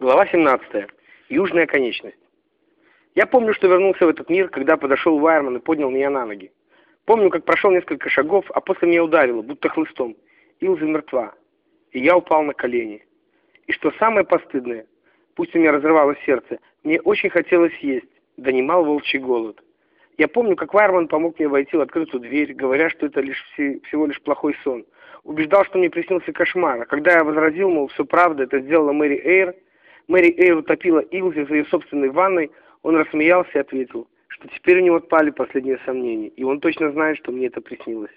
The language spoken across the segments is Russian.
Глава 17. Южная конечность. Я помню, что вернулся в этот мир, когда подошел Вайерман и поднял меня на ноги. Помню, как прошел несколько шагов, а после меня ударило, будто хлыстом. Илза мертва. И я упал на колени. И что самое постыдное, пусть у меня разрывалось сердце, мне очень хотелось есть, донимал волчий голод. Я помню, как Вайерман помог мне войти в открытую дверь, говоря, что это лишь всего лишь плохой сон. Убеждал, что мне приснился кошмар. А когда я возразил, мол, все правда, это сделала Мэри Эйр, Мэри Эйр утопила Илзи в ее собственной ванной, он рассмеялся и ответил, что теперь у него отпали последние сомнения, и он точно знает, что мне это приснилось.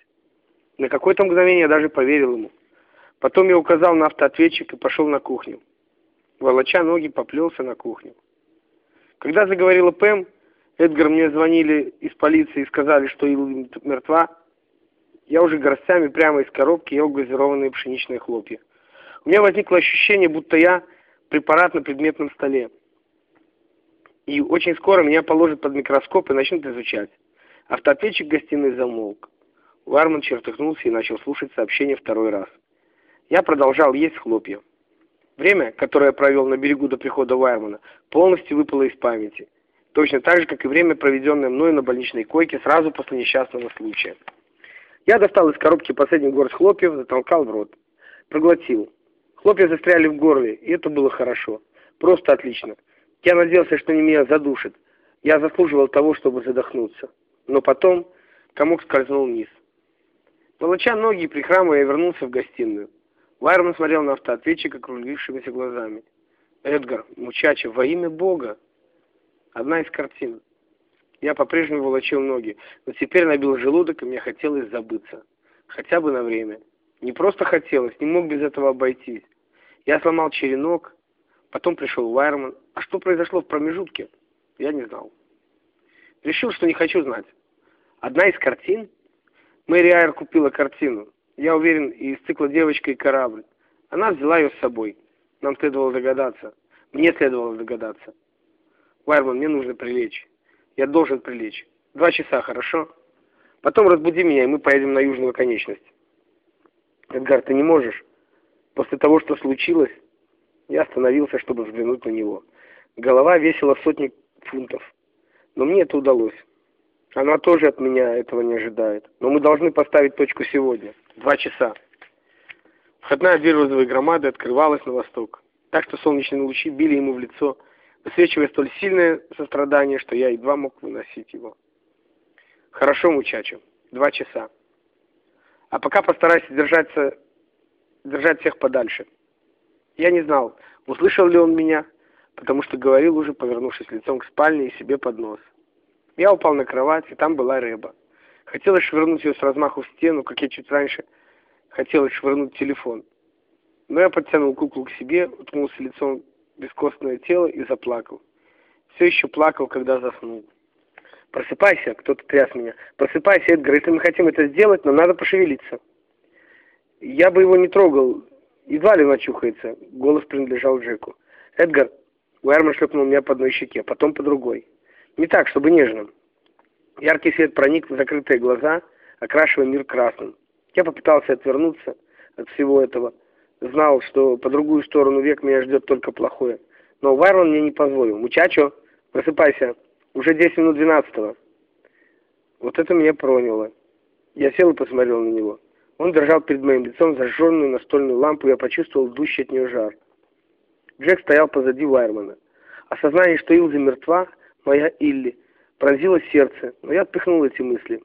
На какое-то мгновение я даже поверил ему. Потом я указал на автоответчик и пошел на кухню. Волоча ноги, поплелся на кухню. Когда заговорила Пэм, Эдгар мне звонили из полиции и сказали, что Ил мертва. Я уже горстями прямо из коробки ел газированные пшеничные хлопья. У меня возникло ощущение, будто я препарат на предметном столе. И очень скоро меня положат под микроскоп и начнут изучать. Автоответчик гостиной замолк. Варман чертыхнулся и начал слушать сообщение второй раз. Я продолжал есть хлопья. Время, которое я провел на берегу до прихода Вайермана, полностью выпало из памяти. Точно так же, как и время, проведенное мной на больничной койке сразу после несчастного случая. Я достал из коробки последний горсть хлопьев, затолкал в рот. Проглотил. Хлопья застряли в горле, и это было хорошо. Просто отлично. Я надеялся, что они меня задушат. Я заслуживал того, чтобы задохнуться. Но потом комок скользнул вниз. Волоча ноги и прихрамывая, я вернулся в гостиную. Вайерман смотрел на автоответчика округлившимися глазами. «Эдгар, мучача, во имя Бога!» Одна из картин. Я по-прежнему волочил ноги, но теперь набил желудок, и мне хотелось забыться. Хотя бы на время. Не просто хотелось, не мог без этого обойтись. Я сломал черенок, потом пришел Вайерман. А что произошло в промежутке, я не знал. Решил, что не хочу знать. Одна из картин? Мэри Айр купила картину. Я уверен, из цикла «Девочка и корабль». Она взяла ее с собой. Нам следовало догадаться. Мне следовало догадаться. Вайерман, мне нужно прилечь. Я должен прилечь. Два часа, хорошо? Потом разбуди меня, и мы поедем на южную конечность. Эдгар, ты не можешь? После того, что случилось, я остановился, чтобы взглянуть на него. Голова весила сотни фунтов. Но мне это удалось. Она тоже от меня этого не ожидает. Но мы должны поставить точку сегодня. Два часа. Входная дверь розовой громады открывалась на восток. Так что солнечные лучи били ему в лицо, высвечивая столь сильное сострадание, что я едва мог выносить его. Хорошо, мучачо, два часа. А пока постарайся держаться, держать всех подальше. Я не знал, услышал ли он меня, потому что говорил уже, повернувшись лицом к спальне и себе под нос. Я упал на кровать, и там была рыба. Хотелось швырнуть ее с размаху в стену, как я чуть раньше хотелось швырнуть телефон. Но я подтянул куклу к себе, уткнулся лицом бескостное тело и заплакал. Все еще плакал, когда заснул. «Просыпайся!» — кто-то тряс меня. «Просыпайся, Эдгар, если мы хотим это сделать, нам надо пошевелиться». Я бы его не трогал, едва ли начухается. Голос принадлежал Джеку. «Эдгар!» — Уэрман шлепнул меня по одной щеке, потом по другой. «Не так, чтобы нежным». Яркий свет проник в закрытые глаза, окрашивая мир красным. Я попытался отвернуться от всего этого, Знал, что по другую сторону век меня ждет только плохое. Но Вайрон мне не позволил. «Мучачо, просыпайся. Уже 10 минут 12 Вот это меня проняло. Я сел и посмотрел на него. Он держал перед моим лицом зажженную настольную лампу, и я почувствовал идущий от нее жар. Джек стоял позади Вайермана. Осознание, что Илзи мертва, моя Илли, пронзило сердце, но я отпихнул эти мысли.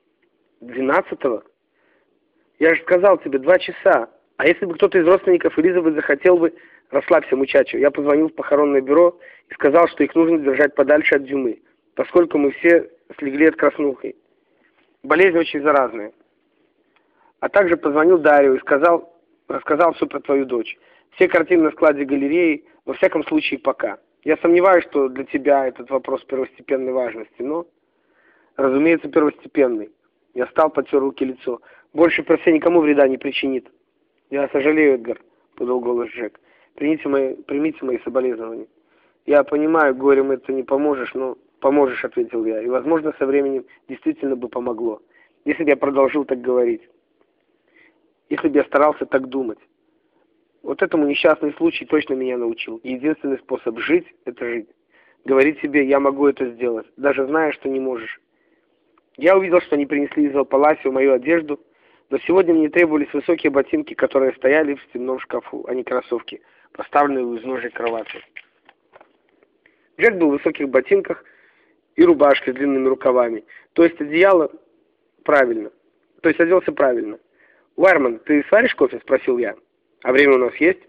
«Двенадцатого? Я же сказал тебе, два часа. А если бы кто-то из родственников Элизабет захотел бы, расслабься, мучачо, я позвонил в похоронное бюро и сказал, что их нужно держать подальше от дюмы, поскольку мы все слегли от краснухи. Болезнь очень заразная. А также позвонил Дарью и сказал, рассказал все про твою дочь. Все картины на складе галереи, во всяком случае, пока. Я сомневаюсь, что для тебя этот вопрос первостепенной важности, но, разумеется, первостепенный. Я встал, потер руки лицо. Больше про все никому вреда не причинит. «Я сожалею, Эдгар», — подал голос Джек. «Примите мои, примите мои соболезнования». «Я понимаю, горем это не поможешь, но...» «Поможешь», — ответил я, — «и, возможно, со временем действительно бы помогло, если бы я продолжил так говорить, если бы я старался так думать». Вот этому несчастный случай точно меня научил. Единственный способ жить – это жить. Говорить себе «я могу это сделать», даже зная, что не можешь. Я увидел, что они принесли из Алпаласио мою одежду, но сегодня мне требовались высокие ботинки, которые стояли в стенном шкафу, а не кроссовки, поставленные у изножия кровати. Джек был в высоких ботинках и рубашке с длинными рукавами, то есть одеяло правильно, то есть оделся правильно. «Вайерман, ты сваришь кофе?» – спросил я. «А время у нас есть?»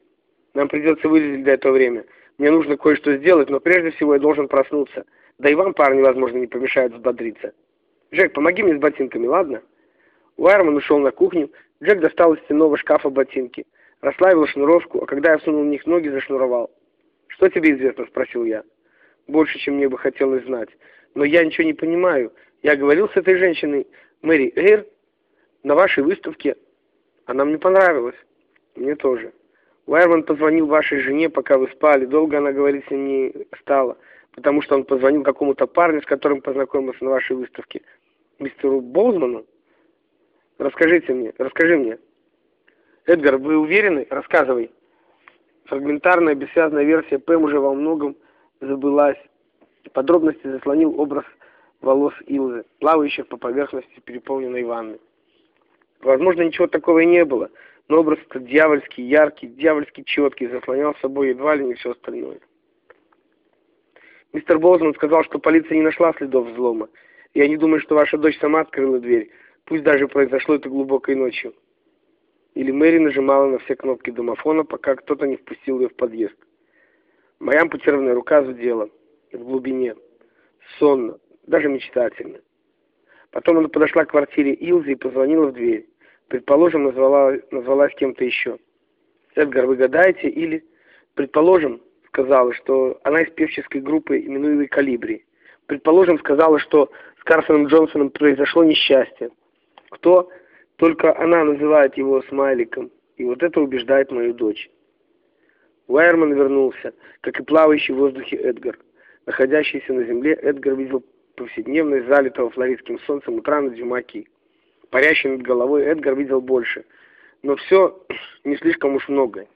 «Нам придется вылезть до этого время. Мне нужно кое-что сделать, но прежде всего я должен проснуться. Да и вам, парни, возможно, не помешает взбодриться. Джек, помоги мне с ботинками, ладно?» Уайерман ушел на кухню. Джек достал из стенного шкафа ботинки. Расслабил шнуровку, а когда я всунул в них ноги, зашнуровал. «Что тебе известно?» – спросил я. «Больше, чем мне бы хотелось знать. Но я ничего не понимаю. Я говорил с этой женщиной, Мэри Эйр, на вашей выставке. Она мне понравилась. Мне тоже. Уайерман позвонил вашей жене, пока вы спали. Долго она говорить с ним не стала, потому что он позвонил какому-то парню, с которым познакомился на вашей выставке. Мистеру Боузману? Расскажите мне, расскажи мне. Эдгар, вы уверены? Рассказывай. Фрагментарная, бессвязная версия Пэм уже во многом забылась. Подробности заслонил образ волос Илзы, плавающих по поверхности переполненной ванны. Возможно, ничего такого и не было, но образ этот дьявольский, яркий, дьявольски четкий, заслонял собой едва ли не все остальное. Мистер Боузман сказал, что полиция не нашла следов взлома. Я не думаю, что ваша дочь сама открыла дверь, пусть даже произошло это глубокой ночью. Или Мэри нажимала на все кнопки домофона, пока кто-то не впустил ее в подъезд. Моя ампутированная рука зудела в глубине, сонно, даже мечтательно. Потом она подошла к квартире Илзы и позвонила в дверь. Предположим, назвала, назвалась кем-то еще. Эдгар, вы гадаете? Или, предположим, сказала, что она из певческой группы, именуемой «Калибри». Предположим, сказала, что с Карсоном Джонсоном произошло несчастье. Кто? Только она называет его смайликом. И вот это убеждает мою дочь. Уайерман вернулся, как и плавающий в воздухе Эдгар. Находящийся на земле, Эдгар видел повседневность залитого флоридским солнцем утра на Дюмаки. Парящий над головой Эдгар видел больше. Но все не слишком уж многое.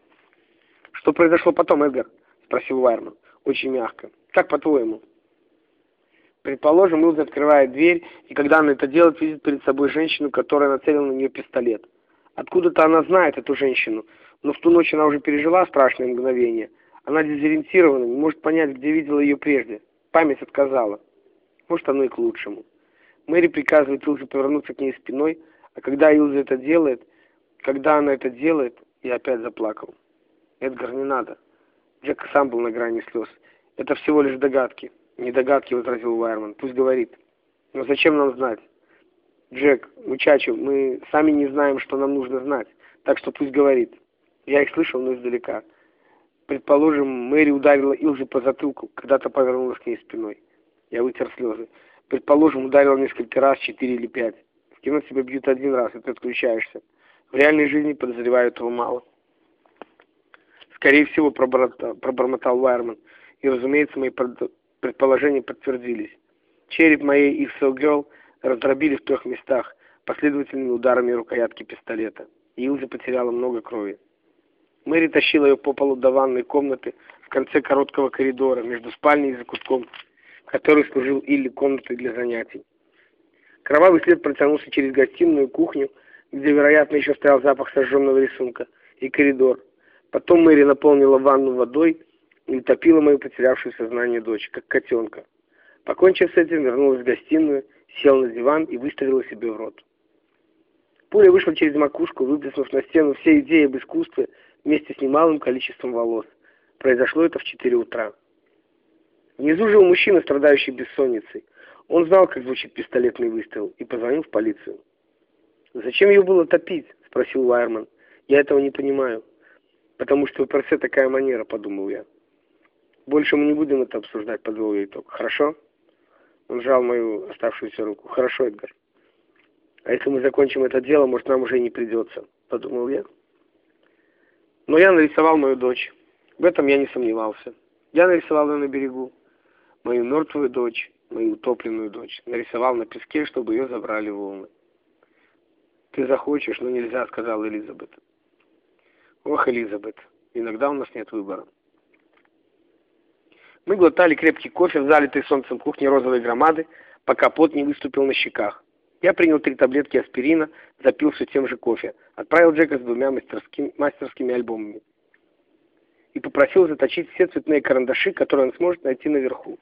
«Что произошло потом, Эдгар?» — спросил Вайерман, очень мягко. «Как по-твоему?» Предположим, Илза открывает дверь, и когда она это делает, видит перед собой женщину, которая нацелила на нее пистолет. Откуда-то она знает эту женщину, но в ту ночь она уже пережила страшное мгновение. Она дезориентирована, не может понять, где видела ее прежде. Память отказала. Может, оно и к лучшему. Мэри приказывает Илзе повернуться к ней спиной, а когда Илза это делает, когда она это делает, я опять заплакал. Эдгар, не надо. Джек сам был на грани слез. Это всего лишь догадки. Не догадки, возразил Уайерман. Пусть говорит. Но зачем нам знать? Джек, мучачу, мы сами не знаем, что нам нужно знать. Так что пусть говорит. Я их слышал, но издалека. Предположим, Мэри ударила Илзе по затылку, когда-то повернулась к ней спиной. Я вытер слезы. Предположим, ударил несколько раз, четыре или пять. В кино тебя бьют один раз, и ты отключаешься. В реальной жизни, подозреваю, этого мало. Скорее всего, пробормотал Вайерман. И, разумеется, мои предположения подтвердились. Череп моей Ixo Girl раздробили в трех местах, последовательными ударами рукоятки пистолета. Илза потеряла много крови. Мэри тащила ее по полу до ванной комнаты в конце короткого коридора между спальней и закутком который служил Илли комнатой для занятий. Кровавый след протянулся через гостиную, кухню, где, вероятно, еще стоял запах сожженного рисунка, и коридор. Потом Мэри наполнила ванну водой и утопила мою потерявшую сознание дочь, как котенка. Покончив с этим, вернулась в гостиную, села на диван и выставила себе в рот. Пуля вышла через макушку, выплеснув на стену все идеи об искусстве вместе с немалым количеством волос. Произошло это в 4 утра. Внизу жил мужчина, страдающий бессонницей. Он знал, как звучит пистолетный выстрел, и позвонил в полицию. «Зачем ее было топить?» — спросил Вайерман. «Я этого не понимаю». «Потому что у Персе такая манера», — подумал я. «Больше мы не будем это обсуждать», — подвел я итог. «Хорошо?» Он сжал мою оставшуюся руку. «Хорошо, Эдгар. А если мы закончим это дело, может, нам уже и не придется», — подумал я. Но я нарисовал мою дочь. В этом я не сомневался. Я нарисовал ее на берегу мою мертвую дочь, мою утопленную дочь, нарисовал на песке, чтобы ее забрали волны. «Ты захочешь, но нельзя», — сказал Элизабет. «Ох, Элизабет, Иногда у нас нет выбора. Мы глотали крепкий кофе в залитой солнцем кухне розовой громады, пока пот не выступил на щеках. Я принял три таблетки аспирина, запил все тем же кофе, отправил Джека с двумя мастерскими, мастерскими альбомами и попросил заточить все цветные карандаши, которые он сможет найти наверху.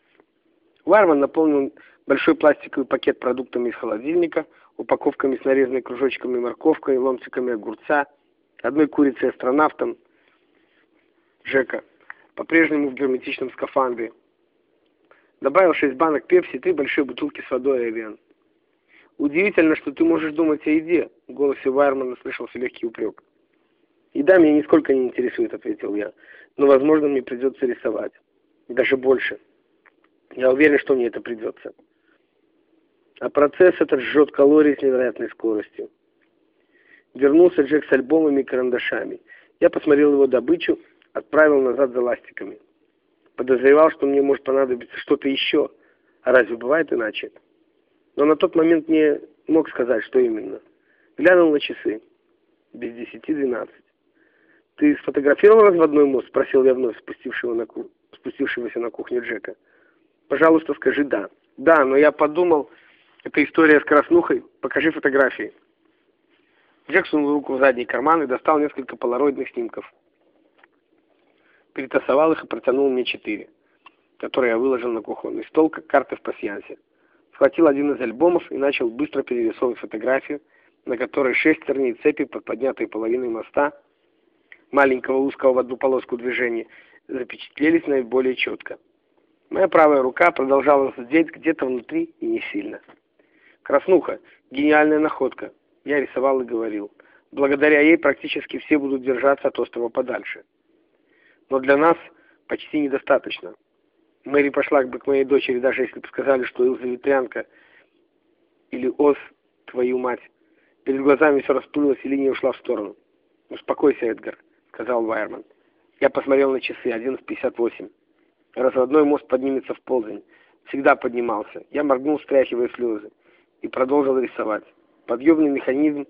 Варман наполнил большой пластиковый пакет продуктами из холодильника, упаковками с нарезанными кружочками морковкой, ломтиками огурца, одной курицей астронавтом Джека, по-прежнему в герметичном скафандре. Добавил шесть банок пепси и три большие бутылки с водой Эвиан. «Удивительно, что ты можешь думать о еде», — в голосе Вайермана слышался легкий упрек. «Еда меня нисколько не интересует», — ответил я, — «но, возможно, мне придется рисовать. Даже больше. Я уверен, что мне это придется». А процесс этот жжет калории с невероятной скоростью. Вернулся Джек с альбомами и карандашами. Я посмотрел его добычу, отправил назад за ластиками. Подозревал, что мне может понадобиться что-то еще. А разве бывает иначе? но на тот момент не мог сказать, что именно. Глянул на часы. Без десяти двенадцать. «Ты сфотографировал разводной мост?» — спросил я вновь спустившего на ку... спустившегося на кухню Джека. «Пожалуйста, скажи «да». «Да, но я подумал, это история с краснухой. Покажи фотографии». Джек сунул руку в задний карман и достал несколько полароидных снимков. Перетасовал их и протянул мне четыре, которые я выложил на кухонный стол, как карты в пасьянсе схватил один из альбомов и начал быстро перерисовывать фотографию, на которой шестерни и цепи под поднятой половиной моста, маленького узкого в одну полоску движения, запечатлелись наиболее четко. Моя правая рука продолжала сидеть где-то внутри и не сильно. Краснуха, гениальная находка. Я рисовал и говорил. Благодаря ей практически все будут держаться от острова подальше. Но для нас почти недостаточно. Мэри пошла бы к моей дочери, даже если бы сказали, что Илза ветрянка или Ос, твою мать. Перед глазами все расплылось, и линия ушла в сторону. «Успокойся, Эдгар», — сказал Вайерман. Я посмотрел на часы, 11.58. Разводной мост поднимется в полдень. Всегда поднимался. Я моргнул, стряхивая слезы, и продолжил рисовать. Подъемный механизм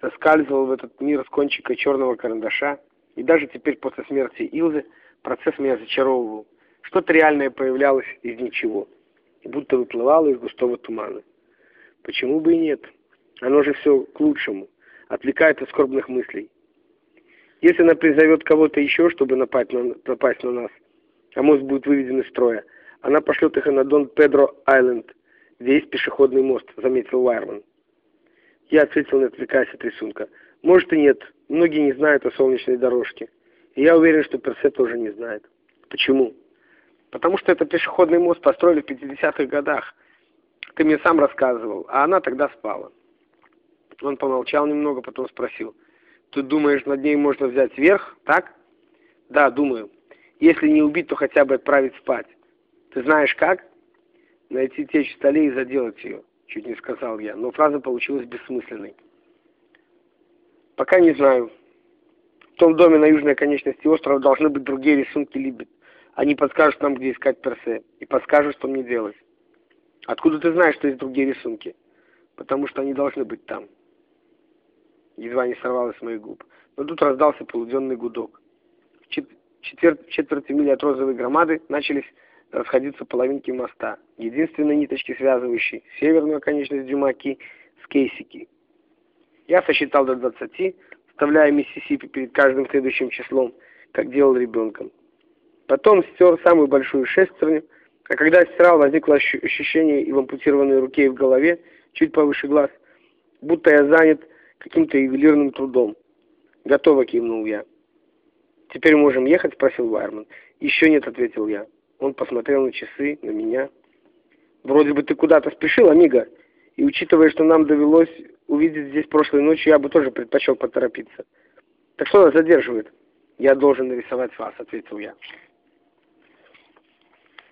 соскальзывал в этот мир с кончика черного карандаша, и даже теперь после смерти Илзы процесс меня зачаровывал. Что-то реальное появлялось из ничего, будто выплывало из густого тумана. Почему бы и нет? Оно же все к лучшему, отвлекает от скорбных мыслей. Если она призовет кого-то еще, чтобы напасть на, напасть на нас, а мост будет выведен из строя, она пошлет их на Дон Педро Айленд, есть пешеходный мост, заметил Вайерман. Я ответил, не отвлекаясь от рисунка. Может и нет, многие не знают о солнечной дорожке. И я уверен, что Персе тоже не знает. Почему? Потому что это пешеходный мост построили в 50-х годах. Ты мне сам рассказывал, а она тогда спала. Он помолчал немного, потом спросил. Ты думаешь, над ней можно взять верх, так? Да, думаю. Если не убить, то хотя бы отправить спать. Ты знаешь как? Найти течь в столе и заделать ее, чуть не сказал я, но фраза получилась бессмысленной. Пока не знаю. В том доме на южной конечности острова должны быть другие рисунки Либет. Они подскажут нам, где искать персе, и подскажут, что мне делать. Откуда ты знаешь, что есть другие рисунки? Потому что они должны быть там. Едва не сорвалось с моих губ. Но тут раздался полуденный гудок. В четвер... четверти мили от розовой громады начались расходиться половинки моста, единственной ниточки, связывающей северную оконечность Дюмаки с Кейсики. Я сосчитал до двадцати, вставляя Миссисипи перед каждым следующим числом, как делал ребенком. Потом стер самую большую шестерню, а когда стирал, возникло ощущение и в ампутированной руке, и в голове, чуть повыше глаз, будто я занят каким-то ювелирным трудом. «Готово», — кивнул я. «Теперь можем ехать?» — спросил Вайерман. «Еще нет», — ответил я. Он посмотрел на часы, на меня. «Вроде бы ты куда-то спешил, Амиго, и учитывая, что нам довелось увидеть здесь прошлой ночью, я бы тоже предпочел поторопиться. Так что нас задерживает?» «Я должен нарисовать вас», — ответил я.